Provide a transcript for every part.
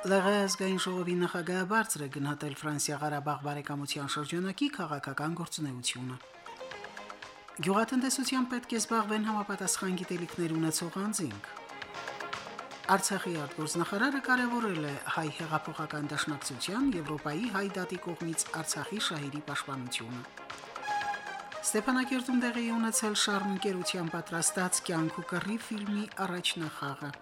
ԼՂ ազգային ժողովի նախագահը բարձր է գնահատել Ֆրանսիա-Ղարաբաղ բարեկամության շրջանակի քաղաքական գործունեությունը։ Գյուղատնտեսության պետք է զբաղվեն համապատասխան գիտելիքներ ունեցող անձինք։ Արցախի արտգործնախարարը կարևորել է հայ հեղափոխական դաշնակցության Եվրոպայի հայ դատի կողմից Արցախի շահերի պաշտպանությունը։ Ստեփանակերտում տեղի ունեցել Շարմ ընկերության պատրաստած կյանք ու կռի ֆիլմի առաջնախաղը։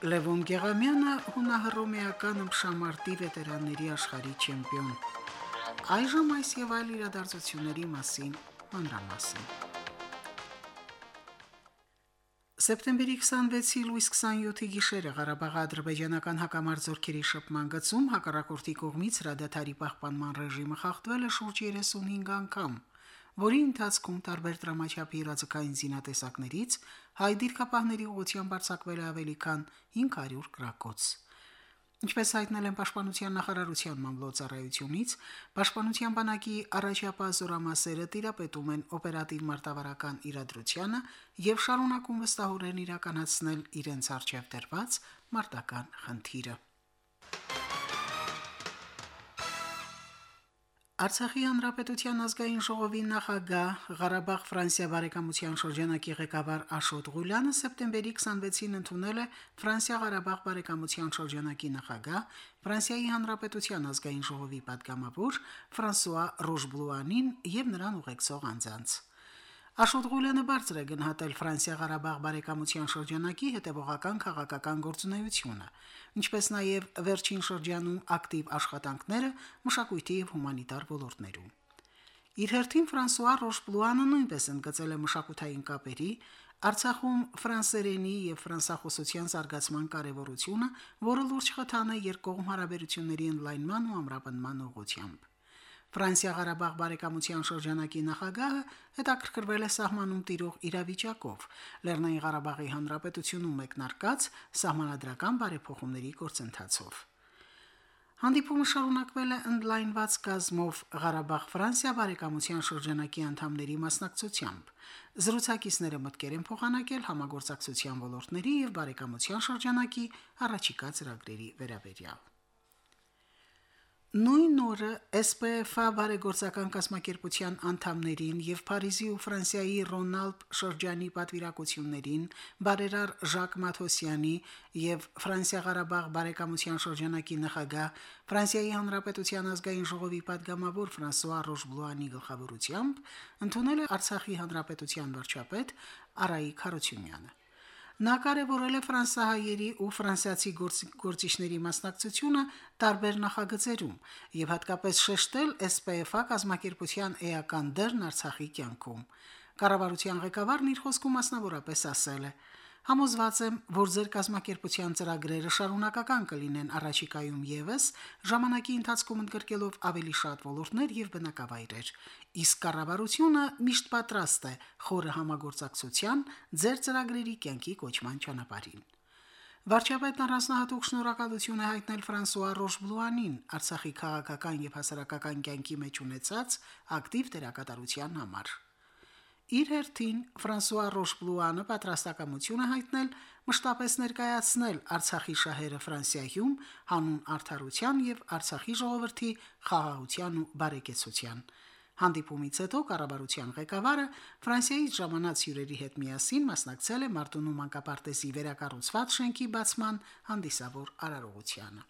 Լևոն Գեղամյանը հունահռոմեական ըմբշամարտի վետերանների աշխարհի չեմպիոն։ Այժմ այս եւ այլ իրադարձությունների մասին մանրամասն։ Սեպտեմբերի 26-ի լույս 27-ի գիշերը Ղարաբաղի ադրբեջանական հակամարձությունների շփման գծում հակառակորդի կողմից հրադադարի պահպանման ռեժիմը խախտվել է շուրջ 35 անգամ, որի ընթացքում տարբեր դրամաչափի իրազեկային զինատեսակներից հայ դիրքապահների ուղղությամբ արձակվել է ավելի քան 500 գրակոց։ Ինչպես հայտնել են Պաշտպանության նախարարության մամլոյցարայությունից, Պաշտպանության բանակի առաջապահ զորամասերը տիրապետում են օպերատիվ մարտավարական իրադրությանը եւ շարունակում վստահորեն իրականացնել իրենց արժեվ դրված մարտական խնդիրը։ Արցախի հանրապետության ազգային ժողովի նախագահ Ղարաբաղ Ֆրանսիա բարեկամության շրջանակի ղեկավար Աշոտ Ղուլյանը սեպտեմբերի 26-ին ընդունել է Ֆրանսիա-Ղարաբաղ բարեկամության շրջանակի նախագահ Ֆրանսիայի հանրապետության ազգային ժողովի պատգամավոր Ֆրանսուয়া Ռոժբլուանին եւ նրան ուղեկցող անձանց։ Աշոտ Ղուլյանը բարձր է գնահատել Ֆրանսիա-Ղարաբաղ բարեկամության շրջանակի հետևողական քաղաքական գործունեությունը, ինչպես նաև վերջին շրջանում ակտիվ աշխատանքները մշակույթի եւ հումանիտար ոլորտներում։ Իր հերթին Ֆրանսուଆ Ռոշպլուանը նույնպես ընդգծել է մշակութային կապերի, Արցախում ֆրանսերենի եւ ֆրանսախոսության զարգացման կարեւորությունը, որը լուրջ խթան է երկկողմ հարաբերությունների ընդլայնման ու ամրապնման ուղղությամբ։ Ֆրանսիա-Ղարաբաղ բարեկամության շրջանակի նախագահը հետաքրքրվել է սահմանում տիրող իրավիճակով, Լեռնային Ղարաբաղի հանրապետությունում մեկնարկած սահմանադրական բարեփոխումների գործընթացով։ Հանդիպումը շարունակվել է ընդլայնված գազմով Ղարաբաղ-Ֆրանսիա բարեկամության շրջանակի անդամների մասնակցությամբ։ Զրուցակիցները մտկեր են փոխանակել համագործակցության ոլորտների եւ բարեկամության շրջանակի առաջիկա ծրագրերի վերաբերյալ։ Նույն օրը SPF-ի բարեգործական կազմակերպության անդամներին եւ Փարիզի ու Ֆրանսիայի Ռոնալդ Շորջանի պատվիրակություններին բարերար Ժակ Մաթոսյանի եւ Ֆրանսիա-Ղարաբաղ բարեկամության շրջանակի նախագահ Ֆրանսիայի Հանրապետության ազգային ժողովի падգամավոր Ֆրանսուଆ Ռոժբլուանի գլխավորությամբ ընդունել է Արցախի Հանրապետության վարչապետ Արայիկ Հարությունյանը։ Նա կարևորել է ֆրանսահայերի ու ֆրանսիացի գործիչների մասնակցությունը տարբեր նախագծերում եւ հատկապես շեշտել SPF-ա կազմակերպության էական դերն Արցախի կյանքում։ Կառավարության ղեկավարն իր խոսքում մասնավորապես ասել է. Համոզված եմ, որ ձեր կազմակերպության ծրագրերը շարունակական կլինեն առաջիկայում եւս, ժամանակի ընթացքում ընդգրկելով ավելի շատ ոլորտներ եւ բնակավայրեր։ Իսկ կառավարությունը միշտ պատրաստ է խորը համագործակցության ձեր ծրագրերի կյանքի կոչման ճանապարհին։ Վարչապետն առանձնահատուկ շնորհակալություն է հայտնել Ֆրանսուଆ Ռոշբլուանին Արցախի քաղաքական եւ հասարակական կյանքի մեջ ունեցած ակտիվ դերակատարության համար։ Իր հերթին Ֆրանսուଆ Ռոշբլուանը պատրաստակամություն է հայտնել մշտապես ներկայացնել Արցախի շահերը Ֆրանսիայում հանուն արդարության եւ Արցախի ժողովրդի խաղաղության ու բարեկեցության։ Հանդիպումից հետո կառավարության ղեկավարը Ֆրանսիայից ժամանած հյուրերի հետ միասին մասնակցել է Մարտունու մանկապարտեզի վերակառուցված շենքի բացման հանդիսավոր արարողությանը։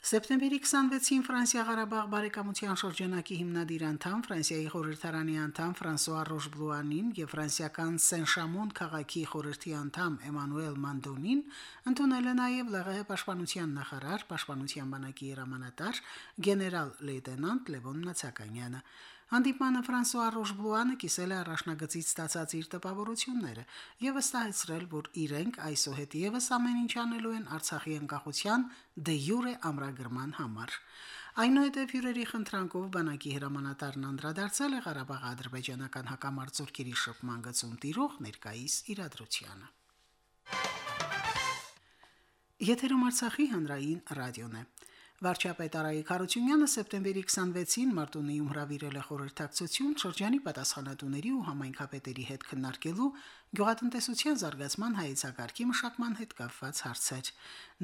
Սեպտեմբերի 26-ին Ֆրանսիա-Ղարաբաղ բարեկամության շրջանակի հիմնադիր անդամ Ֆրանսիայի խորհրդարանի անդամ Ֆրանսուଆ Ռոշբլուանին եւ ֆրանսիական Սեն-Շամոն քաղաքի խորհրդի անդամ Էմանուել Մանդոնին ընդունել է նաեւ ԼՂՀ պաշտպանության նախարար, պաշտպանության բանակի հրամանատար գեներալ լեյտենանտ Լևոն Նացականյանը։ Հանդիպմանը Ֆրանսուଆ Ռոշբլուանը կիսել է առաջնագծից ստացած իր տպավորությունները եւ վստահեցրել, որ իրենք այսուհետ եւս ամեն ինչ անելու են Արցախի անկախության դե յուրե ամրագրման համար։ Այնուհետև հյուրերի խնդրանքով բանակի հրամանատարն անդրադարձել է Ղարաբաղ ադրբեջանական հակամարտությունների շփման գծում տիրող ներկայիս իրադրությանը։ Եթերում Արցախի հանրային ռադիոն է։ Վարչապետ Արայիկ Հարությունյանը սեպտեմբերի 26-ին Մարտունիում հրավիրել է խորհրդակցություն շրջանի պատասխանատուների ու համայնքապետերի հետ քննարկելու գյուղատնտեսության զարգացման հայեցակարգի մշակման հետ կապված հարցեր։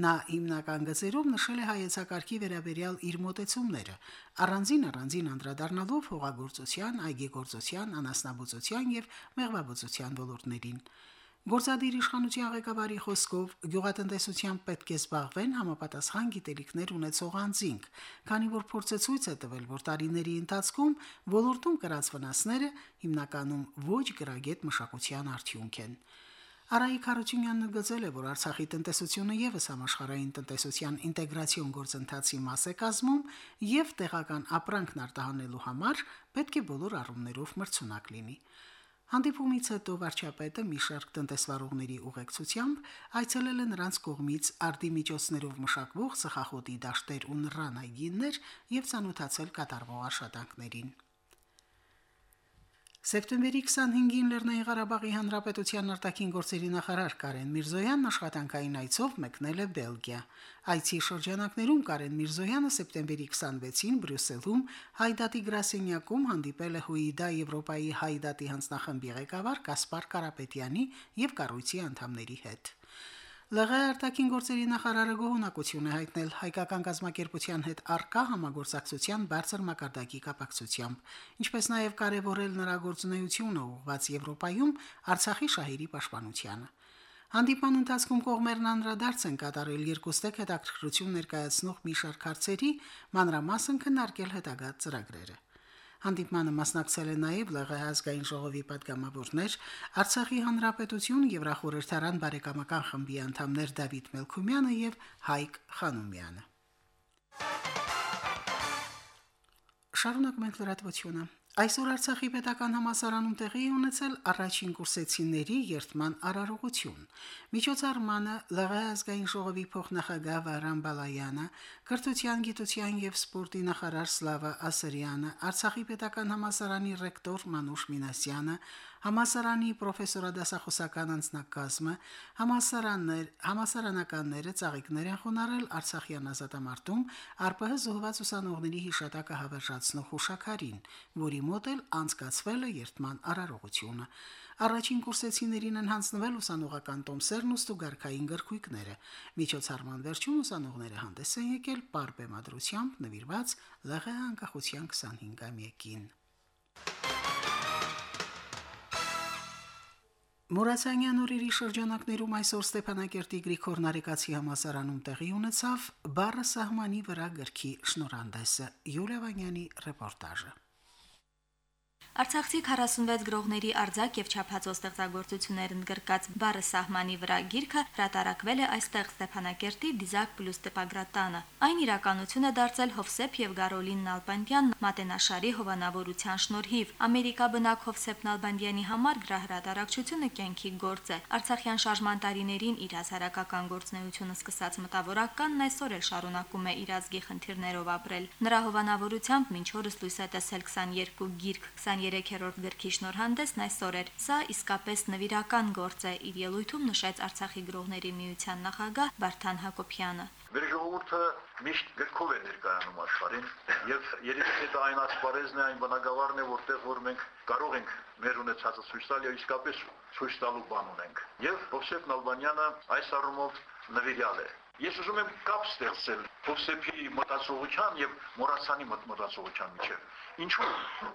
Նա հիմնական գծերով նշել է հայեցակարգի վերաբերյալ իր մոտեցումները, առանձին առանձին անդրադառնալով հողագործության, այգեգործության, անասնաբուծության եւ մեղվաբուծության ոլորտներին։ Գործադիր իշխանության ղեկավարի խոսքով գյուղատնտեսությամբ պետք է զբաղվեն համապատասխան գիտելիքներ ունեցող անձինք, քանի որ փորձը ցույց է տվել, որ տարիների ընթացքում ոլորտում կրած վնասները հիմնականում ոչ գրագետ մշակության արդյունք են։ Արայիկ Հարությունյանն ընդգծել է, որ Արցախի տնտեսությունը եւս համաշխարհային տնտեսության ինտեգրացիոն գործընթացի մաս է կազմում եւ տեղական ապրանքն արտահանելու համար պետք է բոլոր առումներով մրցունակ լինի։ Հանդիպումից հետո վարչապետը մի շարք տնտեսվարողների ուղեկցությամբ այցելել է նրանց կողմից արտի միջոցներով մշակվող ծխախոտի դաշտեր ու նռան այգիներ եւ ցանոթացել կատարվող աշխատանքներին։ Սեպտեմբերի 25-ին Լեռնային Ղարաբաղի Հանրապետության արտաքին գործերի նախարար Կարեն Միրզոյանն աշխատանքային այցով մեկնել է Բելգիա։ Այցի շրջանակներում Կարեն Միրզոյանը սեպտեմբերի 26-ին Բրյուսելում Հայդատի գրասենյակում հանդիպել է ՀՈՒԻԴԱ Եվրոպայի Հայդատի հանձնախմբի ղեկավար Կասպար Կարապետյանի եւ կառույցի անդամների հետ։ ԼՂ արտաքին գործերի նախարարը գոհունակություն է հայտնել հայկական գազམ་ակերպության հետ արկա համագործակցության բարձր մակարդակի կապակցությամբ, ինչպես նաև կարևորել նրա գործունեությունը ուղղված Եվրոպայում Արցախի շահերի պաշտպանությանը։ Հանդիպան ընթացքում կողմերն անդրադարձ են կատարել երկուստեք հետաքրքրություն ներկայացնող մի շարք հարցերի, մանրամասն քննարկել հետագա ծրագրերը։ Հանդիպմանը մասնակցել են նաև ԼՂՀ ազգային ժողովի падգամավորներ, Արցախի հանրապետություն Եվրախորհրդարան բարեկամական խմբի անդամներ Դավիթ Մելքումյանը եւ Հայկ Խանոմյանը։ Շարունակ մենք լրատվությունը։ Այսօր Արցախի պետական համասարանում տեղի ունեցել առաջին կուրսեցիների երթման արարողություն։ Միջոցառմանը ԼՂ ազգային ժողովի փոխնախագահ Վարան Բալայանը, Կրթության, գիտության եւ սպորտի նախարար Սլավա Ասրյանը, Արցախի պետական համասարանի ռեկտոր Մանուշ Մինասյանը, համասարանի պրոֆեսորադասախոսական անձնակազմը, համասարաններ, համասարանականները ծաղիկներ են խոնարել Արցախյան ազատամարտում ԱՌՊՀ զոհված ուսանողների հիշատակը հավերժացնող հուշակարին, որի մոտ էլ անցկացվել է երթման արարողությունը։ Առաջին կուրսեցիներին են հանձնվել ուսանողական տոմսերն ու ստուգարքային գրքույկները։ Միջոցառման վերջում ուսանողները հանդես են եկել պարբեմադրությամբ նվիրված ԼՂՀ անկախության 25-ամյակին։ Մուրացանյան օրերի շրջանակներում այսօր Ստեփանակերտի Գրիգոր Նարեկացի համասարանում տեղի ունեցավ բառը սահմանի վրա գրքի շնորհանդեսը Յուլիա Վանյանի ռեպորտաժը Արցախցի 46 գրողների արձակ եւ չափածո ստեղծագործություններ ընդգրկած բառը սահմանի վրա գիրքը հրատարակվել է այստեղ Ստեփանակերտի Դիզակ պլյուս տպագրատանը։ Այն իրականություն է դարձել Հովսեփ եւ Գարոլին Նալբանդյան մատենաշարի հովանավորության շնորհիվ։ Ամերիկա բնակ Հովսեփ Նալբանդյանի համար գրահրատարակչությունը կյանքի գործ է։ Արցախյան շարժման տարիներին իր հասարակական գործնեությունը սկսած մտավորականն այսօր էլ շարունակում է իր ազգի խնդիրներով ապրել։ Նրա հովանավորությամբ մինչ օրս լույս է տեսել 22 գիրք, 20 23-րդ գրքի շնորհանդեսն այսօր էր։ Սա իսկապես նվիրական գործ է, իր ելույթում նշեց Արցախի գրողների միության նախագահ Վարդան Հակոբյանը։ Մեր ժողովուրդը միշտ գրքով է ներկայանում աշխարհին եւ երևի դա այն ասպարեզն է, այն բնակավարն է, որտեղ որ մենք կարող ենք մեր ունեցածը ցույց տալ եւ իսկապես ցույց տալու բան ունենք։ Եվ Հովսեփ Նալբանյանը այս առումով նվիրյալ է։ Ես ուզում եմ կապ ստեղծել Հովսեփի մտածողության եւ Մորացանի մտածողության միջեւ Ինչու՞։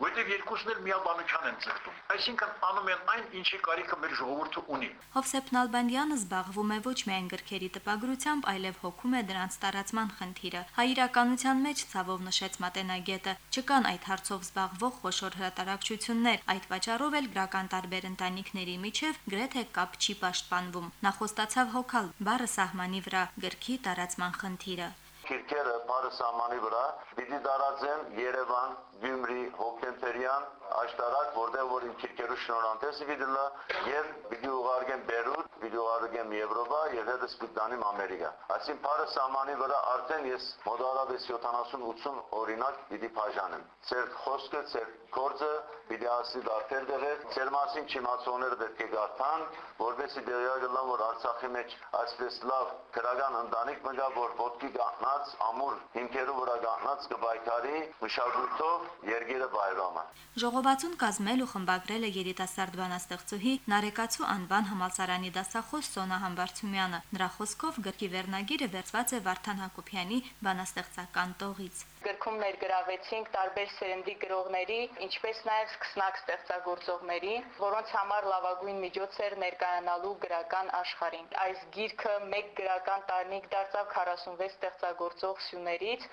Որտեւ երկուսն էլ միաբանության են ձգտում։ Այսինքն անում են այն, ինչի կարիքը մեր ժողովուրդը ունի։ Հովսեփ Նալբանդյանը զբաղվում է ոչ միայն գրքերի տպագրությամբ, այլև հոգում է դրանց տարածման խնդիրը։ Հայրականության մեջ ցավով նշեց մատենագետը, չկան այդ հարցով զբաղվող խոշոր հրատարակչություններ, այդ պատճառով էլ գրական տարբեր ընտանիքների միջև գրեթե կապ չի պաշտպանվում։ Նա խոստացավ հոգալ բառը սահմանի վրա գրքի տարածման խնդիրը քիրքերը բարը սահմանի վրա պիտի դարածեն Երևան, Գյումրի, Հոկտեմբերյան աշտարակ, որտեղ որ իմ քիրքերու շնորհանդեսը գիտելա եւ պիտի ուղարկեն Բերուտ, ուղարկեն Եվրոպա եւ հետո սպիտանիմ Ամերիկա։ Այսին բարը սահմանի վրա արդեն ես մոտավորապես 70-80 օրինակ պիտի բաժանեմ։ Ձեր խոսքը, ձեր գործը պիտի ասի դարձել դեր, ձեր մասին չիմացողները պետք է գարտան, որովհետեւ դերակալան որ Արցախի մեջ այսպես լավ քրական ընտանիք մգա, որ ոտքի գատնած ամուր հիմքերու վրա գատնած կբայքարի մշակույթով երգերը բայրամը։ Ժողովածուն կազմել ու խմբագրել է երիտասարդ բանաստեղծուհի Նարեկացու անվան համալսարանի դասախոս Սոնա Համբարձումյանը։ Նրա խոսքով գրքի վերնագիրը վերծված է Վարդան Հակոբյանի բանաստեղծական տողից։ Գրքում ներգրավեցինք տարբեր սերնդի գրողների, ինչպես նաև սկսնակ ստեղծագործողների, որոնց համար լավագույն միջոց էր ներկայանալու գրական աշխարհին։ Այս գիրքը մեկ գրական տարնիկ դարձավ 46 ստեղծագործող սյուներից,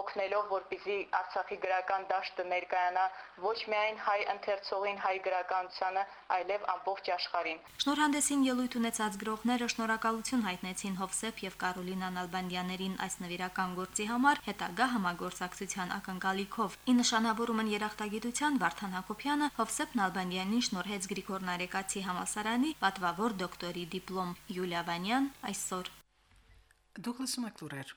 օգնելով որպեսզի Արցախի գրական դաշտը ներկայանա ոչ միայն հայ ընթերցողին, հայ գրականությանը, այլև ամբողջ աշխարհին։ Շնորհանդեսին ելույթ ունեցած գրողները շնորհակալություն հայտնեցին Հովսեփ եւ Կարոլինա Նալբանդյաներին այս նվիրական գործի համար հետագա համագործակցության ակնկալիքով։ Ի նշանավորում են երախտագիտության Վարդան Հակոբյանը Հովսեփ Նալբանդյանին շնորհեց Գրիգոր Նարեկացի համալսարանի պատվավոր դոկտորի դիպլոմ Յուլիա Վանյան այսօր Դուգլաս Մակլուրեր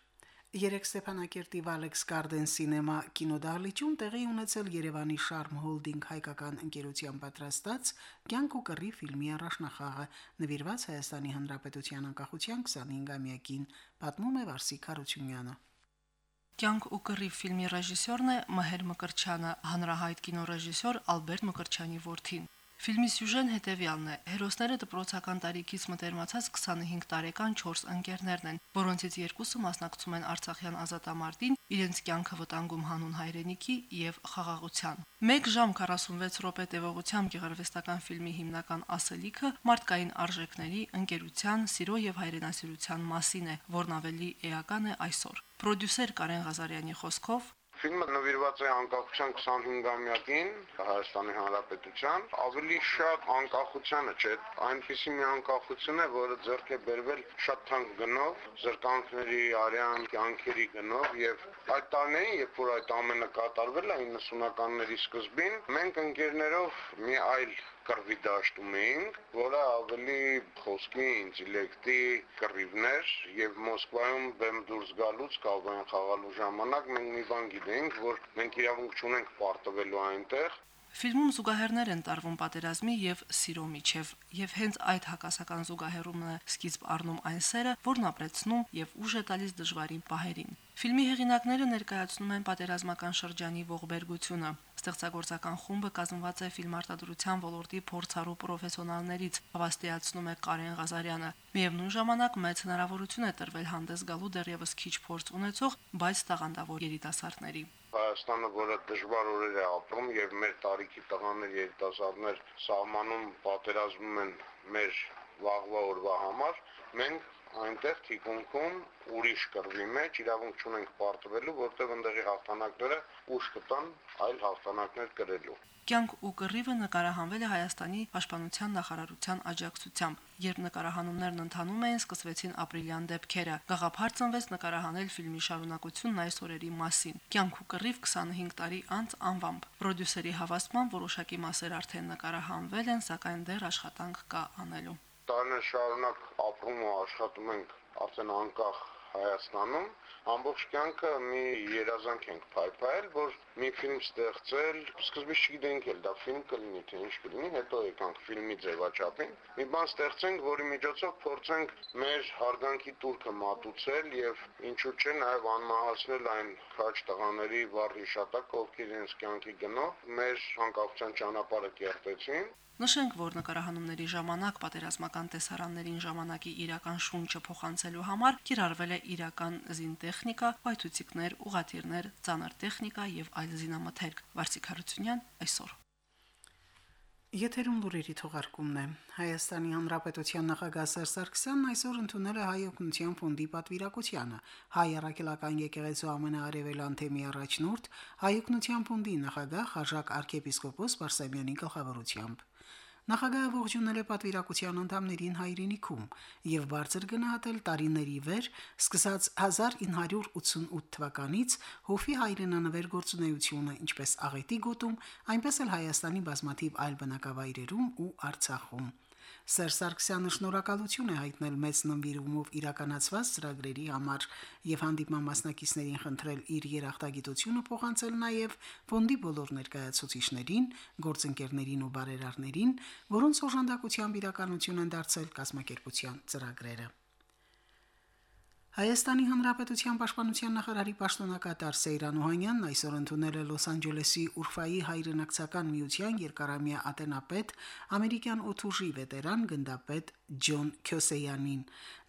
Երեք Ստեփանակերտի Valex Garden Cinema կինոդահլիճում տեղի ունեցել Երևանի Charm Holding հայկական ընկերության պատրաստած Կյանք ու կռի ֆիլմի առաջնախաղը նվիրված Հայաստանի Հանրապետության անկախության 25-ամյակին, պատմում է Վարսիկ Հարությունյանը։ Կյանք ու կռի ֆիլմի ռեժիսորն է Մհեր Մկրչյանը, հանրահայտ կինոռեժիսոր Ալբերտ Մկրչյանի որդին։ Ֆիլմի սյուժեն հետևյալն է. հերոսները դպրոցական տարիքից մտերմացած 25 տարեկան 4 ընկերներն են, որոնցից երկուսը մասնակցում են Արցախյան ազատամարտին, իրենց կյանքը վտանգում հանուն հայրենիքի եւ խաղաղության։ 1 ժամ 46 րոպե տևողությամբ գեղարվեստական ֆիլմի հիմնական ասելիքը մարդկային արժեքների, ընկերության, սիրո եւ հայրենասիրության մասին է, որն ավելի էական է այսօր։ Պրոդյուսեր Կարեն Ղազարյանի խոսքով Ֆիլմը նվիրված է անկախության 25-ամյակին Հայաստանի Հանրապետության, ավելի շատ անկախությանը, չէ, այնպիսի մի անկախություն է, որը ձեռք է բերվել շատ թանկ գնով, զրկանքների, արյան, կյանքերի գնով եւ այդ տարիներին, երբ որ այդ ամենը կատարվել է 90-ականների սկզբին, մենք ընկերներով մի այլ կռվի դաշտում էինք, որը ավելի խոսքի, ինտելեկտի կռիվներ եւ Մոսկվայում բեմ դուրս գալուց կավային խաղալու ժամանակ մենք մի բան գիտենք, որ մենք իրավունք չունենք պարտվելու այնտեղ Ֆիլմում զուգահեռներ են տարվում պատերազմի եւ սիրո միջև, եւ հենց այդ հակասական զուգահեռումն է սկիզբ առնում այն սերը, որն ապրեցնում եւ ուժ է տալիս դժվարին պահերին։ Ֆիլմի հեղինակները ներկայացնում են պատերազմական շրջանի ողբերգությունը, Ստեղծագործական խումբը կազմված է ֆիլմարտադրության ոլորտի փորձառու պրոֆեսիոնալներից, հավաստիացնում է Կարեն Ղազարյանը։ Միևնույն ժամանակ մեծ հնարավորություն է տրվել հանդես գալու դեռևս քիչ փորձ ունեցող, բայց տաղանդավոր երիտասարդների։ Հայաստանը, որը դժվար օրեր է ապրում եւ մեր տարիքի տղաներ երիտասարդներ սահմանում պատերազմում են մեր վաղվա օրվա համար, մենք այնտեղ թիկունքում ուրիշ կռվի մեջ իրավունք չունենք պարտվելու, որտեղ ընդեղի հաղթանակները ուշ կտան այլ հաղթանակներ կրելու։ Կյանք ու կռիվը նկարահանվել է Հայաստանի Պաշտպանության նախարարության աջակցությամբ։ Երբ նկարահանումներն ընթանում էին, սկսվեցին ապրիլյան դեպքերը։ Գաղափար ծնվեց նկարահանել ֆիլմի շարունակությունն այս օրերի մասին։ Կյանք ու կռիվ 25 տարի անց անվամբ։ Պրոդյուսերի հավաստման որոշակի մասեր արդեն նկարահանվել են, սակայն դեռ աշխատանք կա անելու տարիներ շարունակ ապրում ու աշխատում ենք արդեն անկախ Հայաստանում ամբողջ կյանքը մի երազանք ենք փայփայել, որ մի ֆիլմ ստեղծել, սկզբից չգիտեինք էլ դա ֆիլմ կլինի, թե ինչ կլինի, հետո եկանք ֆիլմի ձևաչափին։ Մի բան ստեղծենք, որի միջոցով փորձենք մեր հարգանքի турքը մատուցել եւ ինչու՞ չէ նաեւ անմահացնել այն քաչ տղաների վառ հիշատակը, ովքեր իրենց կյանքի գնով մեր հանկարծության ճանապարհը կերտեցին։ Նշենք, որ նկարահանումների ժամանակ պատերազմական տեսարաններին ժամանակի իրական շունչը փոխանցելու համար կիրառվել է իրական զինտեխնիկա, պայթուցիկներ, ուղղաթիռներ, ծանր տեխնիկա եւ այլ զինամթերք։ Վարսիկ Հարությունյան այսօր Եթերում լուրերի թողարկումն է։ Հայաստանի Հանրապետության նախագահ Սերժ Սարգսյանն այսօր ընդունել է Հայ օգնության ֆոնդի պատվիրակությանը։ Հայ առաքելական եկեղեցու ամենաարևելան թեմի առաջնորդ Հայ օգնության ֆոնդի նախագահ Խաժակ arczepiskopos Բարսամյանի գլխավորությամբ։ Նախագահը ողջունել է պատվիրակության անդամներին հայրենիքում եւ բարձր գնահատել տարիների վեր, սկսած 1988 թվականից հովի հայրենանվեր գործունեությունը, ինչպես Աղետի գոտում, այնպես էլ Հայաստանի բազմաթիվ այլ բնակավայրերում ու Արցախում։ Սերժ Սարգսյանը շնորհակալություն է հայտնել մեծ նվիրումով իրականացված ծրագրերի համար եւ հանդիպման մասնակիցներին խնդրել իր երախտագիտությունը փոխանցել նաեւ ֆոնդի բոլոր ներկայացուցիչներին, գործընկերներին ու բարերարներին, որոնց օժանդակությամբ իրականություն են դարձել կազմակերպության ծրագրերը։ Հայաստանի Հանրապետության Պաշտպանության նախարարի պաշտոնակատար Սեյրան Օհանյանն այսօր ընդունել է Լոս Անջելեսի Ուրֆայի հայրենակցական միության երկարամյա ատենապետ ամերիկյան օթուժի վետերան գնդապետ Ջոն Քյոսեյանին։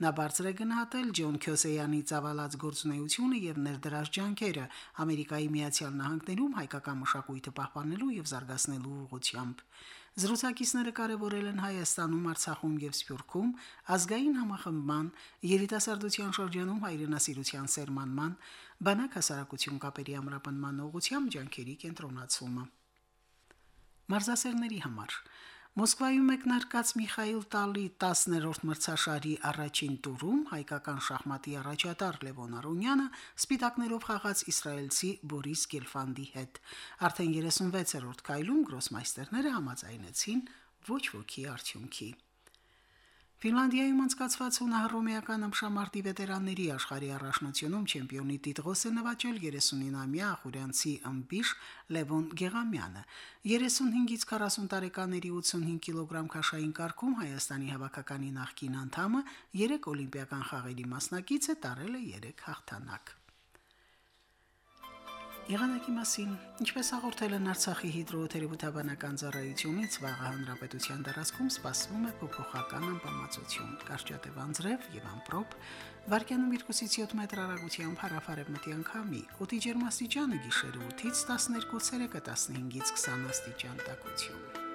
Նա բարձր է գնահատել Ջոն Քյոսեյանի ծավալած գործունեությունը եւ ներդրած ջանքերը Ամերիկայի Միացյալ Նահանգներում հայկական մշակույթը պահպանելու եւ զարգացնելու ուղղությամբ։ Զրուցակիցները կարևորել են Հայաստանում, Արցախում եւ Սփյուռքում ազգային համախմբման, երիտասարդության շրջանում հայրենասիրության սերմանման, բանակ հասարակություն կապերի ամրապնման ուղղությամբ ջանքերի կենտրոնացումը։ Մարզասերների համար Մոսկվայում մեկնարկած Միխայիլ Տալի 10-րդ մրցաշարի առաջին տուրում հայկական շախմատի առաջատար Լևոն Արոնյանը սպիտակներով խաղաց իսրայելցի Բորիս Գելֆանդի հետ։ Արդեն 36-րդ կայլում գրոսմայստերները համաձայնեցին ոչ ոքի արդյունքի։ Ֆինլանդիայում անցկացված հունահռոմեական ըմբշամարտի վետերանների աշխարհի առաջնությունում չեմպիոնի տիտղոս է նվաճել 39-ամյա ախուրյանցի ըմբիշ Լևոն Գեղամյանը։ 35-ից 40 տարեկաների 85 կիլոգրամ քաշային կարգում Հայաստանի հավաքականի նախկին անդամը 3 օլիմպիական խաղերի մասնակիցը տարել է 3 հաղթանակ։ Եղանակի մասին, ինչպես հաղորդել են Արցախի հիդրոթերապևտաբանական ծառայությունից, վաղ հանրապետության տարածքում սպասվում է փոփոխական անբավարարություն, կարճատև անձրև եւ ամպրոպ, վարկյանում 2-ից 7 մետր հեռագությամբ հարավարևմտյան քամի, օդի ջերմաստիճանը գիշերը 8-ից 12 ցելսիուսը 15-ից 20 աստիճան տաքություն։